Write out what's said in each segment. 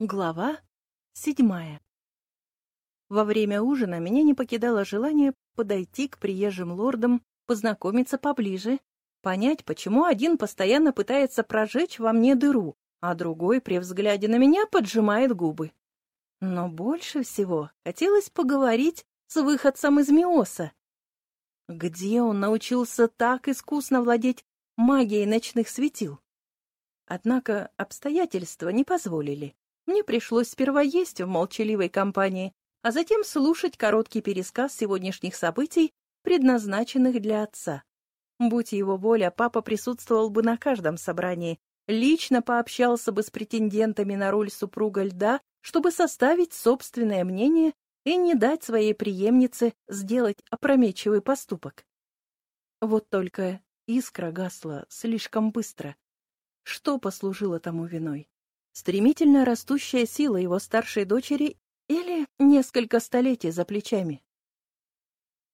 Глава седьмая Во время ужина меня не покидало желание подойти к приезжим лордам, познакомиться поближе, понять, почему один постоянно пытается прожечь во мне дыру, а другой при взгляде на меня поджимает губы. Но больше всего хотелось поговорить с выходцем из Миоса. Где он научился так искусно владеть магией ночных светил? Однако обстоятельства не позволили. Мне пришлось сперва есть в молчаливой компании, а затем слушать короткий пересказ сегодняшних событий, предназначенных для отца. Будь его воля, папа присутствовал бы на каждом собрании, лично пообщался бы с претендентами на роль супруга льда, чтобы составить собственное мнение и не дать своей преемнице сделать опрометчивый поступок. Вот только искра гасла слишком быстро. Что послужило тому виной? Стремительно растущая сила его старшей дочери или несколько столетий за плечами.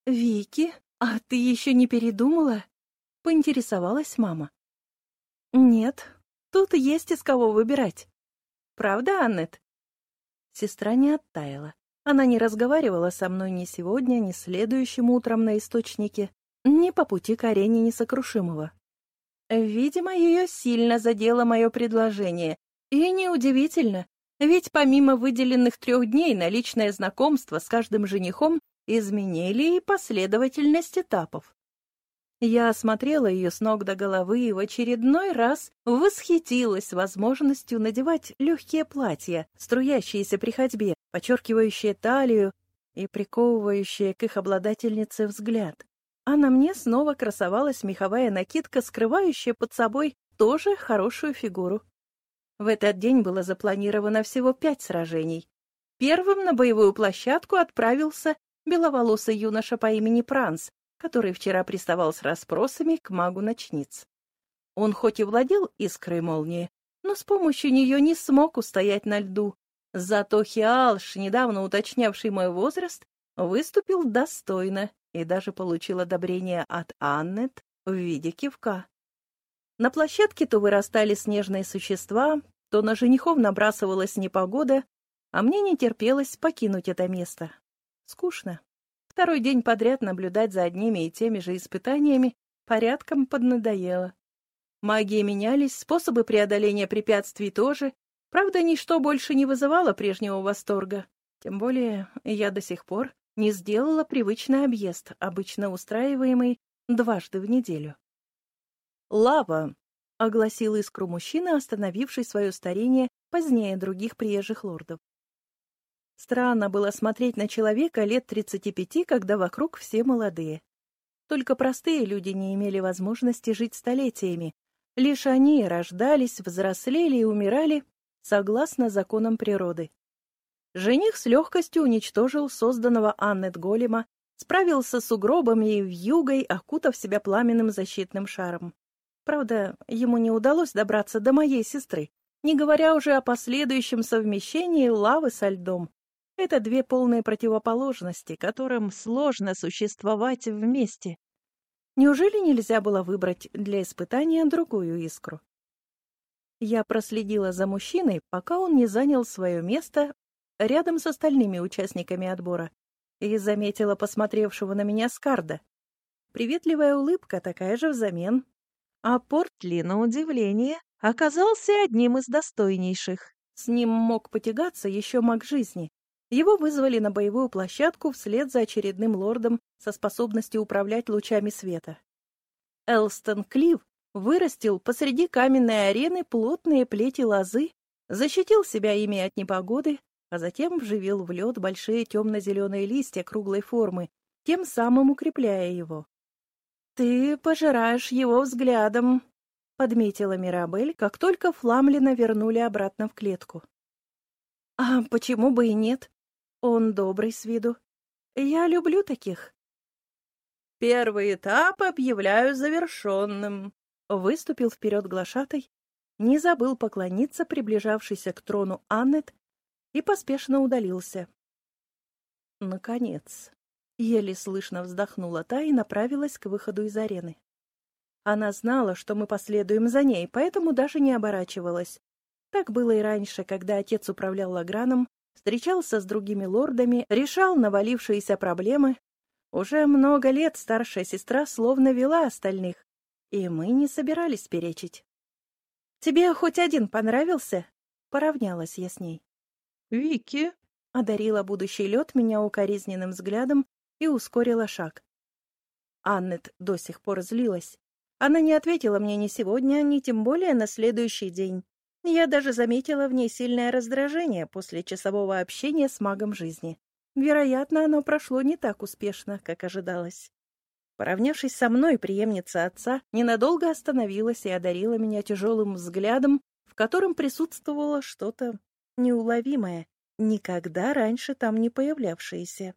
«Вики, а ты еще не передумала?» — поинтересовалась мама. «Нет, тут есть из кого выбирать. Правда, Аннет?» Сестра не оттаяла. Она не разговаривала со мной ни сегодня, ни следующим утром на источнике, ни по пути к арене несокрушимого. Видимо, ее сильно задело мое предложение, и неудивительно, ведь помимо выделенных трех дней на личное знакомство с каждым женихом изменили и последовательность этапов. Я осмотрела ее с ног до головы и в очередной раз восхитилась возможностью надевать легкие платья, струящиеся при ходьбе, подчеркивающие талию и приковывающие к их обладательнице взгляд. А на мне снова красовалась меховая накидка, скрывающая под собой тоже хорошую фигуру. В этот день было запланировано всего пять сражений. Первым на боевую площадку отправился беловолосый юноша по имени Пранс, который вчера приставал с расспросами к магу-ночниц. Он хоть и владел искрой молнии, но с помощью нее не смог устоять на льду. Зато Хиалш, недавно уточнявший мой возраст, выступил достойно и даже получил одобрение от Аннет в виде кивка. На площадке то вырастали снежные существа, то на женихов набрасывалась непогода, а мне не терпелось покинуть это место. Скучно. Второй день подряд наблюдать за одними и теми же испытаниями порядком поднадоело. Магии менялись, способы преодоления препятствий тоже, правда, ничто больше не вызывало прежнего восторга. Тем более я до сих пор не сделала привычный объезд, обычно устраиваемый дважды в неделю. «Лава!» — огласил искру мужчина, остановивший свое старение позднее других приезжих лордов. Странно было смотреть на человека лет тридцати пяти, когда вокруг все молодые. Только простые люди не имели возможности жить столетиями. Лишь они рождались, взрослели и умирали согласно законам природы. Жених с легкостью уничтожил созданного Аннет Голема, справился с угробами и вьюгой, окутав себя пламенным защитным шаром. Правда, ему не удалось добраться до моей сестры, не говоря уже о последующем совмещении лавы со льдом. Это две полные противоположности, которым сложно существовать вместе. Неужели нельзя было выбрать для испытания другую искру? Я проследила за мужчиной, пока он не занял свое место рядом с остальными участниками отбора, и заметила посмотревшего на меня Скарда. Приветливая улыбка такая же взамен, а Портли, на удивление, оказался одним из достойнейших. С ним мог потягаться еще маг жизни. Его вызвали на боевую площадку вслед за очередным лордом со способностью управлять лучами света. Элстон Клив вырастил посреди каменной арены плотные плети лозы, защитил себя ими от непогоды, а затем вживил в лед большие темно-зеленые листья круглой формы, тем самым укрепляя его. «Ты пожираешь его взглядом», — подметила Мирабель, как только Фламлина вернули обратно в клетку. «А почему бы и нет? Он добрый с виду. Я люблю таких». «Первый этап объявляю завершенным», — выступил вперед глашатай, не забыл поклониться приближавшейся к трону Аннет и поспешно удалился. Наконец. Еле слышно вздохнула та и направилась к выходу из арены. Она знала, что мы последуем за ней, поэтому даже не оборачивалась. Так было и раньше, когда отец управлял Лаграном, встречался с другими лордами, решал навалившиеся проблемы. Уже много лет старшая сестра словно вела остальных, и мы не собирались перечить. «Тебе хоть один понравился?» — поравнялась я с ней. «Вики!» — одарила будущий лед меня укоризненным взглядом и ускорила шаг. Аннет до сих пор злилась. Она не ответила мне ни сегодня, ни тем более на следующий день. Я даже заметила в ней сильное раздражение после часового общения с магом жизни. Вероятно, оно прошло не так успешно, как ожидалось. Поравнявшись со мной, преемница отца ненадолго остановилась и одарила меня тяжелым взглядом, в котором присутствовало что-то неуловимое, никогда раньше там не появлявшееся.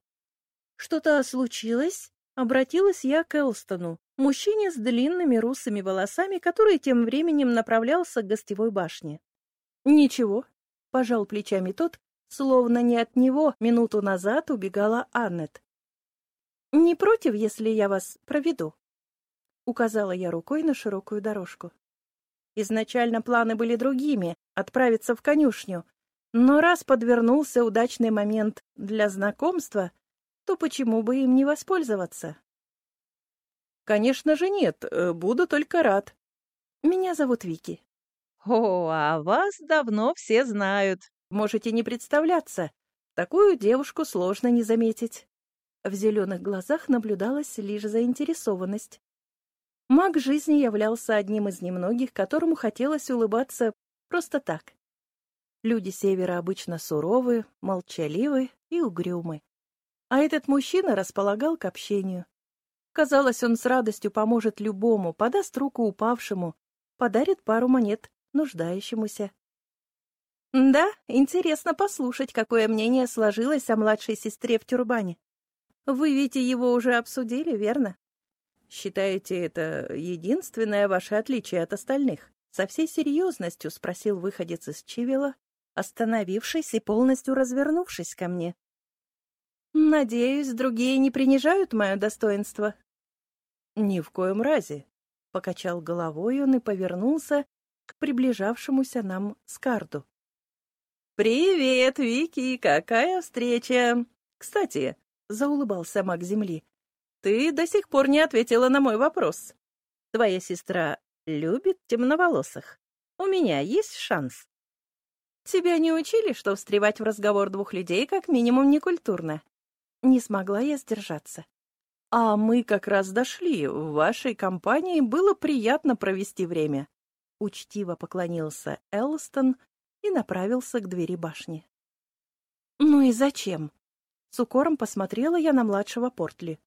«Что-то случилось?» — обратилась я к Элстону, мужчине с длинными русыми волосами, который тем временем направлялся к гостевой башне. «Ничего», — пожал плечами тот, словно не от него минуту назад убегала Аннет. «Не против, если я вас проведу?» Указала я рукой на широкую дорожку. Изначально планы были другими — отправиться в конюшню. Но раз подвернулся удачный момент для знакомства, то почему бы им не воспользоваться? «Конечно же нет, э, буду только рад. Меня зовут Вики». «О, а вас давно все знают». «Можете не представляться. Такую девушку сложно не заметить». В зеленых глазах наблюдалась лишь заинтересованность. Маг жизни являлся одним из немногих, которому хотелось улыбаться просто так. Люди Севера обычно суровы, молчаливы и угрюмы. А этот мужчина располагал к общению. Казалось, он с радостью поможет любому, подаст руку упавшему, подарит пару монет нуждающемуся. Да, интересно послушать, какое мнение сложилось о младшей сестре в тюрбане. Вы ведь его уже обсудили, верно? Считаете, это единственное ваше отличие от остальных? Со всей серьезностью спросил выходец из Чивила, остановившись и полностью развернувшись ко мне. Надеюсь, другие не принижают мое достоинство. Ни в коем разе. Покачал головой он и повернулся к приближавшемуся нам Скарду. «Привет, Вики! Какая встреча! Кстати, — заулыбался маг Земли. «Ты до сих пор не ответила на мой вопрос. Твоя сестра любит темноволосых? У меня есть шанс?» «Тебя не учили, что встревать в разговор двух людей как минимум некультурно?» Не смогла я сдержаться. «А мы как раз дошли. В вашей компании было приятно провести время». Учтиво поклонился Элстон и направился к двери башни. «Ну и зачем?» С укором посмотрела я на младшего Портли.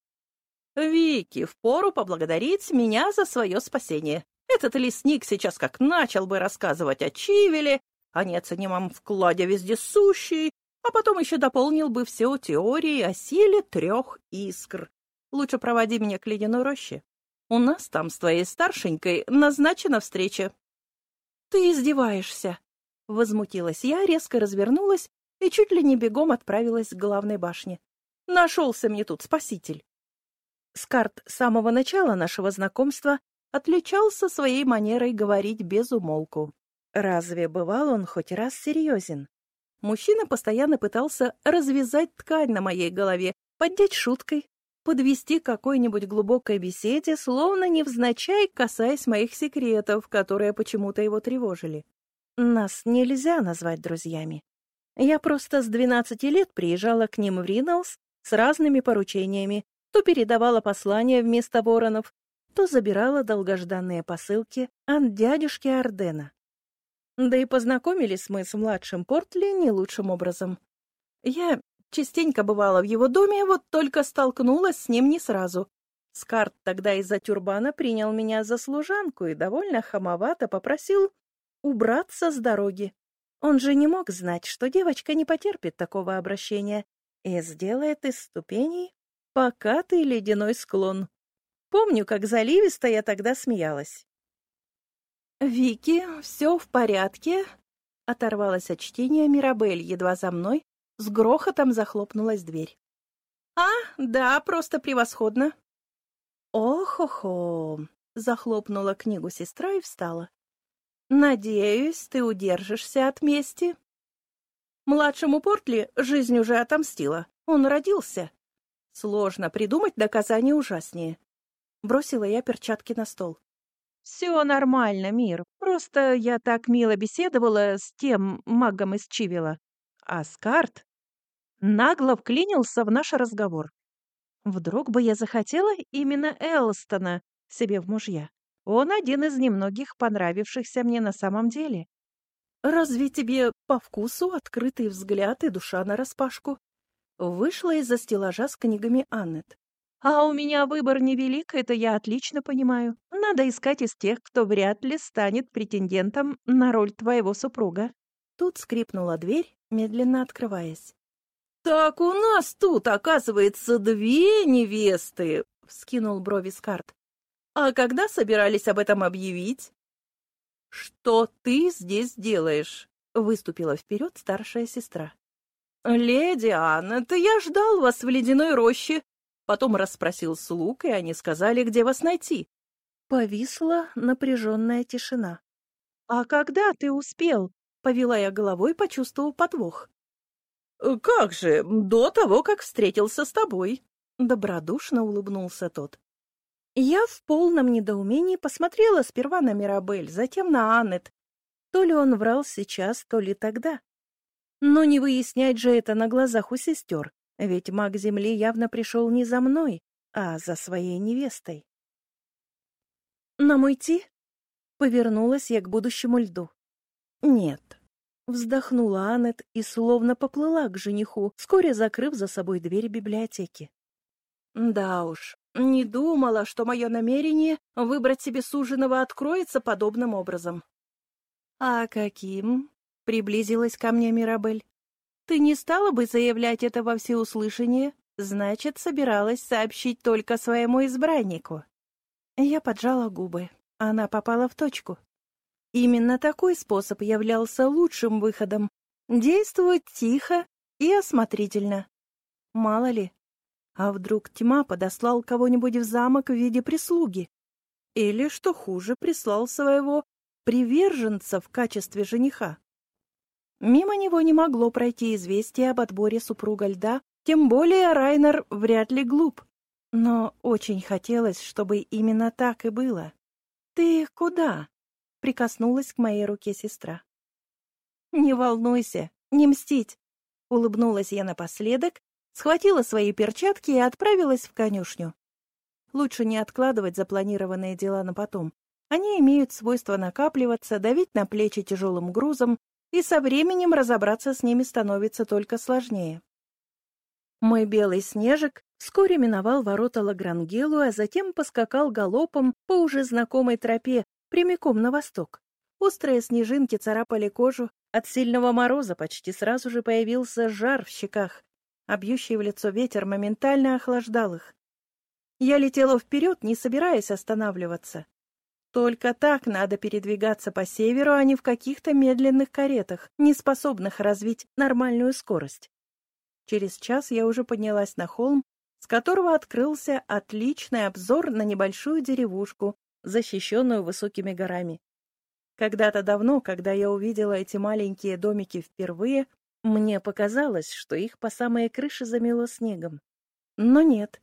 «Вики, впору поблагодарить меня за свое спасение. Этот лесник сейчас как начал бы рассказывать о Чивеле, о неоценимом вкладе вездесущей, а потом еще дополнил бы все теории о силе трех искр. Лучше проводи меня к ледяной роще. У нас там с твоей старшенькой назначена встреча». «Ты издеваешься?» Возмутилась я, резко развернулась и чуть ли не бегом отправилась к главной башне. Нашелся мне тут спаситель. Скарт с самого начала нашего знакомства отличался своей манерой говорить без умолку. Разве бывал он хоть раз серьезен? Мужчина постоянно пытался развязать ткань на моей голове, поддеть шуткой, подвести к какой-нибудь глубокой беседе, словно невзначай касаясь моих секретов, которые почему-то его тревожили. Нас нельзя назвать друзьями. Я просто с 12 лет приезжала к ним в Риналс с разными поручениями, то передавала послания вместо воронов, то забирала долгожданные посылки от дядюшки Ардена. Да и познакомились мы с младшим Портли не лучшим образом. Я частенько бывала в его доме, вот только столкнулась с ним не сразу. Скарт тогда из-за тюрбана принял меня за служанку и довольно хамовато попросил убраться с дороги. Он же не мог знать, что девочка не потерпит такого обращения и сделает из ступеней покатый ледяной склон. Помню, как заливисто я тогда смеялась. «Вики, все в порядке?» Оторвалась от чтения Мирабель, едва за мной, с грохотом захлопнулась дверь. «А, да, просто превосходно!» «Ох-охо!» — захлопнула книгу сестра и встала. Надеюсь, ты удержишься от мести. Младшему Портли жизнь уже отомстила. Он родился. Сложно придумать наказание ужаснее. Бросила я перчатки на стол. Все нормально, Мир. Просто я так мило беседовала с тем магом из Чивила. А Скарт нагло вклинился в наш разговор. Вдруг бы я захотела именно Элстона себе в мужья. Он один из немногих понравившихся мне на самом деле. Разве тебе по вкусу открытый взгляд и душа нараспашку? Вышла из-за стеллажа с книгами Аннет. А у меня выбор невелик, это я отлично понимаю. Надо искать из тех, кто вряд ли станет претендентом на роль твоего супруга. Тут скрипнула дверь, медленно открываясь. «Так у нас тут, оказывается, две невесты!» — вскинул брови Скарт. «А когда собирались об этом объявить?» «Что ты здесь делаешь?» — выступила вперед старшая сестра. «Леди Анна, то я ждал вас в ледяной роще!» Потом расспросил слуг, и они сказали, где вас найти. Повисла напряженная тишина. «А когда ты успел?» — повела я головой, почувствовав подвох. «Как же, до того, как встретился с тобой!» — добродушно улыбнулся тот. Я в полном недоумении посмотрела сперва на Мирабель, затем на Аннет. То ли он врал сейчас, то ли тогда. Но не выяснять же это на глазах у сестер, ведь маг Земли явно пришел не за мной, а за своей невестой. «Нам уйти?» — повернулась я к будущему льду. «Нет». Вздохнула Аннет и словно поплыла к жениху, вскоре закрыв за собой дверь библиотеки. Да уж, не думала, что мое намерение выбрать себе суженого откроется подобным образом. «А каким?» — приблизилась ко мне Мирабель. «Ты не стала бы заявлять это во всеуслышание? Значит, собиралась сообщить только своему избраннику». Я поджала губы. Она попала в точку. Именно такой способ являлся лучшим выходом. Действовать тихо и осмотрительно. Мало ли, а вдруг тьма подослал кого-нибудь в замок в виде прислуги? Или, что хуже, прислал своего приверженца в качестве жениха? Мимо него не могло пройти известие об отборе супруга льда, тем более Райнер вряд ли глуп. Но очень хотелось, чтобы именно так и было. «Ты куда?» — прикоснулась к моей руке сестра. «Не волнуйся, не мстить!» — улыбнулась я напоследок схватила свои перчатки и отправилась в конюшню. Лучше не откладывать запланированные дела на потом. Они имеют свойство накапливаться, давить на плечи тяжелым грузом, и со временем разобраться с ними становится только сложнее. Мой белый снежик вскоре миновал ворота Лагрангелу, а затем поскакал галопом по уже знакомой тропе прямиком на восток. Острые снежинки царапали кожу, от сильного мороза почти сразу же появился жар в щеках, а бьющий в лицо ветер моментально охлаждал их. Я летела вперед, не собираясь останавливаться. Только так надо передвигаться по северу, а не в каких-то медленных каретах, не способных развить нормальную скорость. Через час я уже поднялась на холм, с которого открылся отличный обзор на небольшую деревушку, защищенную высокими горами. Когда-то давно, когда я увидела эти маленькие домики впервые, мне показалось, что их по самые крыши замело снегом. Но нет,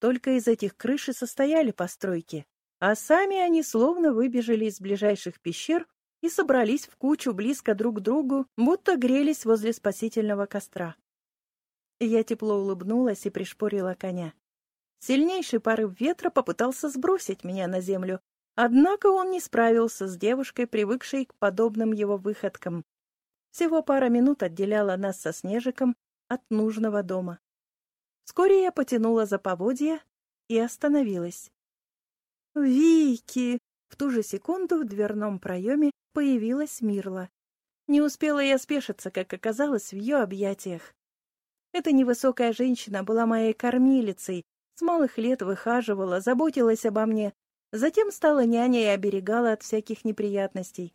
только из этих крыш и состояли постройки, а сами они словно выбежали из ближайших пещер и собрались в кучу близко друг к другу, будто грелись возле спасительного костра. Я тепло улыбнулась и пришпорила коня. Сильнейший порыв ветра попытался сбросить меня на землю, однако он не справился с девушкой, привыкшей к подобным его выходкам, всего пара минут отделяла нас со Снежиком от нужного дома. Вскоре я потянула за поводья и остановилась. «Вики!» В ту же секунду в дверном проеме появилась Мирла. Не успела я спешиться, как оказалось в ее объятиях. Эта невысокая женщина была моей кормилицей, с малых лет выхаживала, заботилась обо мне, затем стала няней и оберегала от всяких неприятностей.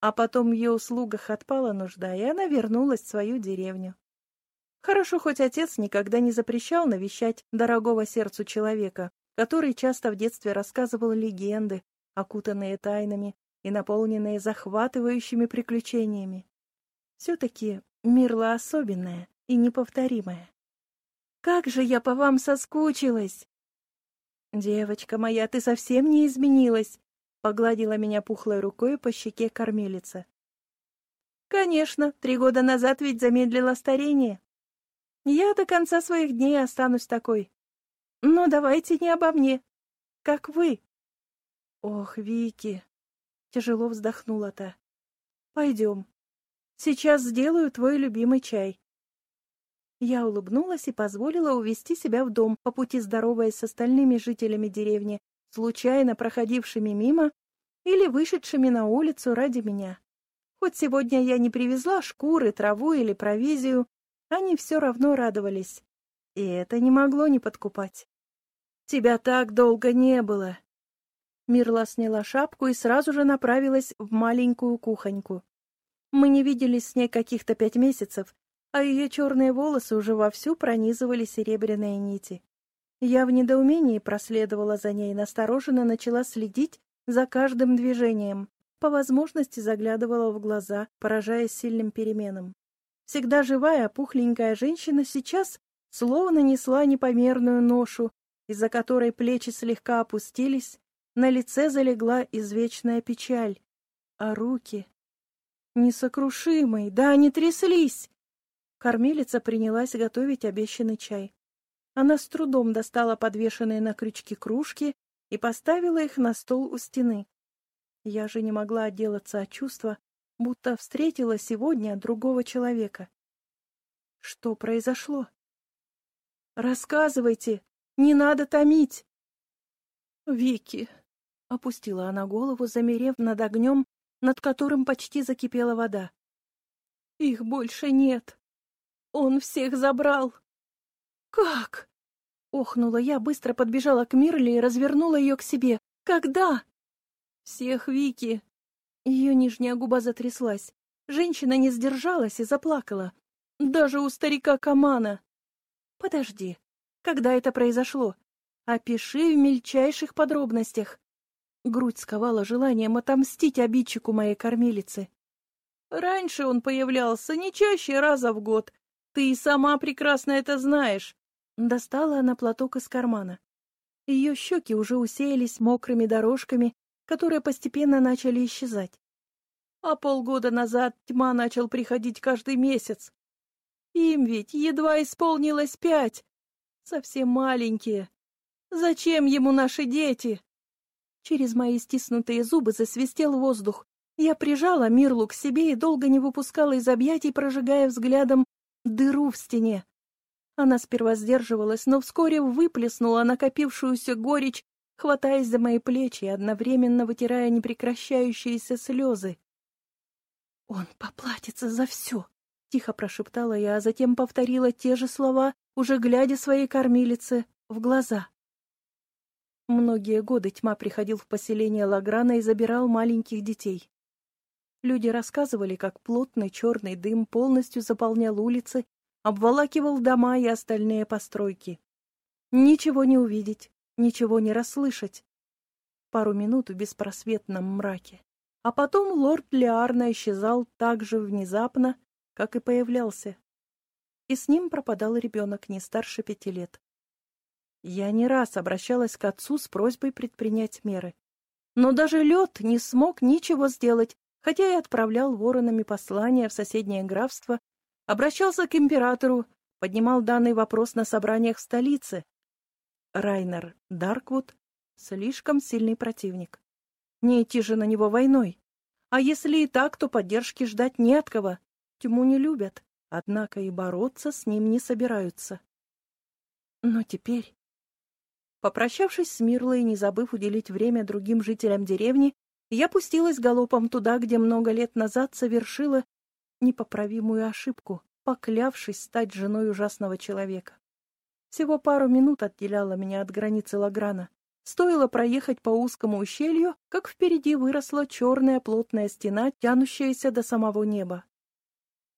А потом в ее услугах отпала нужда, и она вернулась в свою деревню. Хорошо, хоть отец никогда не запрещал навещать дорогого сердцу человека, который часто в детстве рассказывал легенды, окутанные тайнами, и наполненные захватывающими приключениями. Все-таки Мирла особенная и неповторимая. Как же я по вам соскучилась! Девочка моя, ты совсем не изменилась, погладила меня пухлой рукой по щеке кормилица. Конечно, три года назад ведь замедлила старение. Я до конца своих дней останусь такой. Но давайте не обо мне. Как вы. Ох, Вики, тяжело вздохнула та. Пойдем. Сейчас сделаю твой любимый чай. Я улыбнулась и позволила увести себя в дом, по пути здороваясь с остальными жителями деревни, случайно проходившими мимо или вышедшими на улицу ради меня. Хоть сегодня я не привезла шкуры, траву или провизию, они все равно радовались. И это не могло не подкупать. «Тебя так долго не было!» Мирла сняла шапку и сразу же направилась в маленькую кухоньку. Мы не виделись с ней каких-то пять месяцев, а ее черные волосы уже вовсю пронизывали серебряные нити. Я в недоумении проследовала за ней настороженно начала следить за каждым движением. По возможности заглядывала в глаза, поражаясь сильным переменам. Всегда живая, пухленькая женщина сейчас словно несла непомерную ношу, из-за которой плечи слегка опустились, на лице залегла извечная печаль, а руки... Несокрушимые, да они тряслись! Кормилица принялась готовить обещанный чай. Она с трудом достала подвешенные на крючке кружки и поставила их на стол у стены. Я же не могла отделаться от чувства, будто встретила сегодня другого человека. Что произошло? Рассказывайте, не надо томить. Вики, опустила она голову, замерев над огнем, над которым почти закипела вода. Их больше нет. Он всех забрал. Как? Охнула я, быстро подбежала к Мирли и развернула ее к себе. Когда? Всех Вики. Ее нижняя губа затряслась. Женщина не сдержалась и заплакала. Даже у старика Камана. Подожди. Когда это произошло? Опиши в мельчайших подробностях. Грудь сковала желанием отомстить обидчику моей кормилицы. Раньше он появлялся не чаще раза в год. Ты и сама прекрасно это знаешь. Достала она платок из кармана. Ее щеки уже усеялись мокрыми дорожками, которые постепенно начали исчезать. А полгода назад тьма начал приходить каждый месяц. Им ведь едва исполнилось пять. Совсем маленькие. Зачем ему наши дети? Через мои стиснутые зубы засвистел воздух. Я прижала Мирлу к себе и долго не выпускала из объятий, прожигая взглядом дыру в стене. Она сперва сдерживалась, но вскоре выплеснула накопившуюся горечь, хватаясь за мои плечи и одновременно вытирая непрекращающиеся слезы. «Он поплатится за все!» — тихо прошептала я, а затем повторила те же слова, уже глядя своей кормилице в глаза. Многие годы тьма приходил в поселение Лаграна и забирал маленьких детей. Люди рассказывали, как плотный черный дым полностью заполнял улицы, обволакивал дома и остальные постройки. Ничего не увидеть, ничего не расслышать. Пару минут в беспросветном мраке. А потом лорд Леарна исчезал так же внезапно, как и появлялся. И с ним пропадал ребенок не старше пяти лет. Я не раз обращалась к отцу с просьбой предпринять меры. Но даже лед не смог ничего сделать, хотя и отправлял воронами послания в соседнее графство, обращался к императору, поднимал данный вопрос на собраниях в столице. Райнер Дарквуд — слишком сильный противник. Не идти же на него войной. А если и так, то поддержки ждать не от кого. Тьму не любят, однако и бороться с ним не собираются. Но теперь Попрощавшись с Мирлой и не забыв уделить время другим жителям деревни, я пустилась галопом туда, где много лет назад совершила непоправимую ошибку, поклявшись стать женой ужасного человека. Всего пару минут отделяла меня от границы Лаграна. Стоило проехать по узкому ущелью, как впереди выросла черная плотная стена, тянущаяся до самого неба.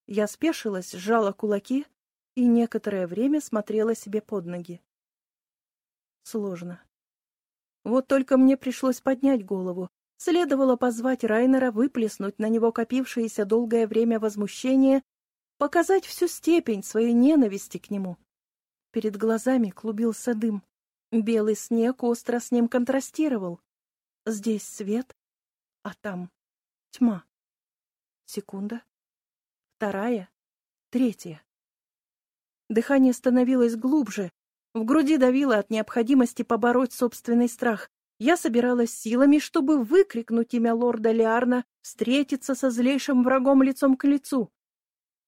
Я спешилась, сжала кулаки и некоторое время смотрела себе под ноги сложно. Вот только мне пришлось поднять голову, Следовало позвать Райнера, выплеснуть на него копившееся долгое время возмущение, показать всю степень своей ненависти к нему. Перед глазами клубился дым. Белый снег остро с ним контрастировал. Здесь свет, а там тьма. Секунда. Вторая. Третья. Дыхание становилось глубже. В груди давило от необходимости побороть собственный страх. Я собиралась силами, чтобы выкрикнуть имя лорда Лиарна, встретиться со злейшим врагом лицом к лицу.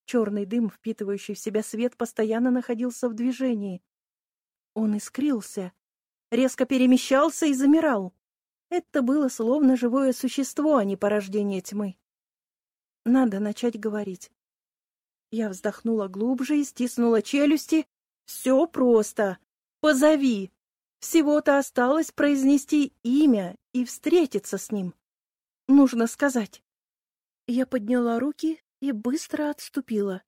Черный дым, впитывающий в себя свет, постоянно находился в движении. Он искрился, резко перемещался и замирал. Это было словно живое существо, а не порождение тьмы. Надо начать говорить. Я вздохнула глубже и стиснула челюсти. Все просто. Позови. Всего-то осталось произнести имя и встретиться с ним. Нужно сказать. Я подняла руки и быстро отступила.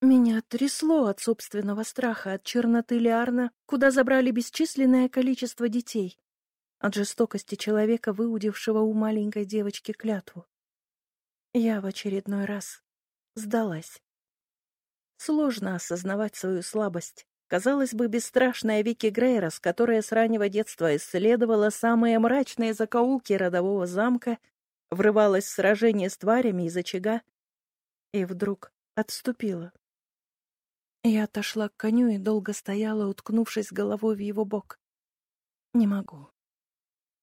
Меня трясло от собственного страха, от черноты Лиарна, куда забрали бесчисленное количество детей, от жестокости человека, выудившего у маленькой девочки клятву. Я в очередной раз сдалась. Сложно осознавать свою слабость. Казалось бы, бесстрашная Вики Грейрос, которая с раннего детства исследовала самые мрачные закоулки родового замка, врывалась в сражение с тварями из очага и вдруг отступила. Я отошла к коню и долго стояла, уткнувшись головой в его бок. Не могу.